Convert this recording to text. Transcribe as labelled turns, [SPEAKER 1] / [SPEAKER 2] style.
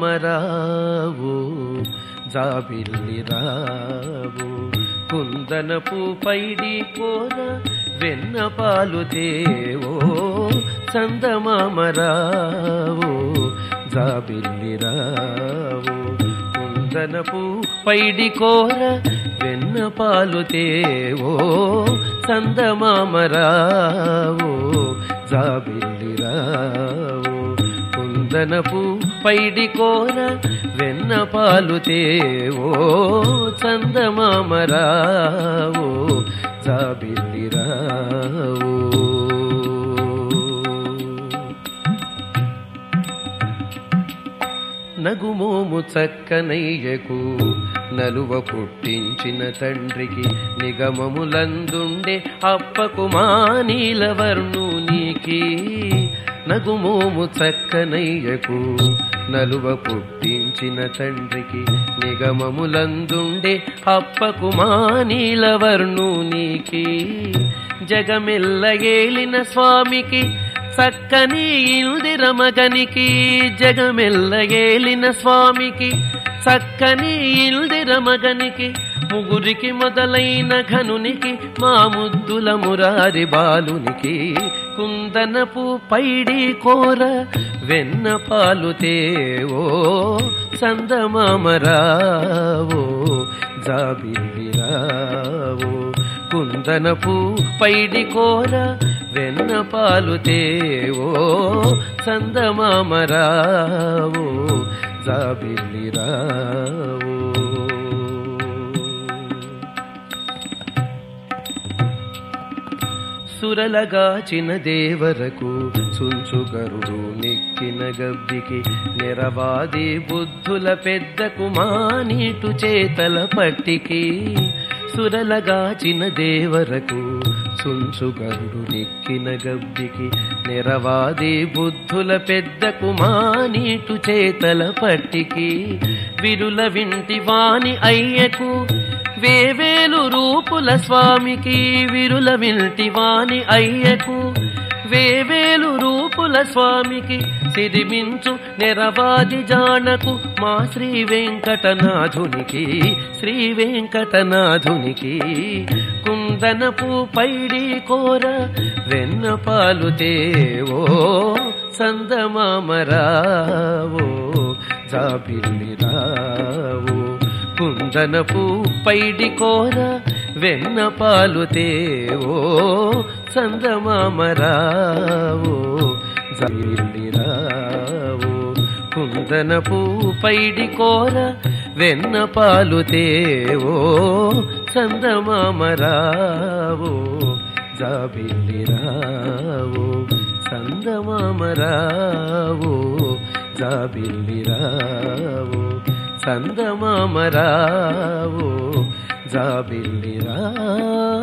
[SPEAKER 1] సందమామరావు జాబిల్లి రావు కుందనపు పైడి కోర వెన్న పాలు దేవో చందమామరావు జాబిల్లి రావు కుందనపు పైడి కోర వెన్న పాలు తేవో చందమామరావు జాబిల్లి రావు చందనపు పైడి కోర వెన్న పాలు తేవో చందమామరావో జాబిల్లి నగుమోము చక్కనయ్యకు. నలువ పుట్టించిన తండ్రికి నిగమములందుండే అప్పకు మానీలవర్ణునికి నగుమోము చక్కనయ్యకు. నలువ పుట్టించిన తండ్రికి నిగమములందుండే అప్పకు మానీలవర్ణునికి జగమెల్ల ఏలిన స్వామికి చక్కని ఇందిర మగనికి జగమెల్ల ఏలిన స్వామికి చక్కని ఇందిర మగనికి ముగురికి మొదలైన ఘనునికి మా ముద్దుల మురారి బాలునికి కుందనపు పైడి కోర వెన్న పాలు తేవో సందమామరావో జాబిల్లిరావో కుందనపు పైడి కోర వెన్న పాలు తేవో సందమామరావో జాబిల్లిరావో సురలగాచిన దేవరకు చుంచుగరుడు నెక్కిన గబ్బికి నిరవాది బుద్ధుల పెద్దకు మానీటు చేతల పట్టికి సురలగాచిన దేవరకు చుంచుగరుడు నెక్కిన గబ్బికి నిరవాది బుద్ధుల పెద్ద కుమానీటు చేతల పట్టికి విరుల వింటి వాణి అయ్యకు వేవేలు రూపుల స్వామికి విరుల వింటి వాణి అయ్యకు వేవేలు రూపుల స్వామికి సిదిమించు నెరవాది జానకు మా శ్రీ వెంకటనాథునికి శ్రీ వెంకటనాథునికి. కుందనపు పైడి కోర వెన్న పాలు దేవో సందమామరావో జాబిల్లిరావో కుందనపు పైడి కోర వెన్న పాలు తేవో సందమామరావో జల్లిరావో కుందన పైడి కోర వెన్న పాలు తేవో సందమామరావో జాబిల్లిరావో సందమామరావో జాబిల్లిరావో సందమామరావో జాబిల్లిరావో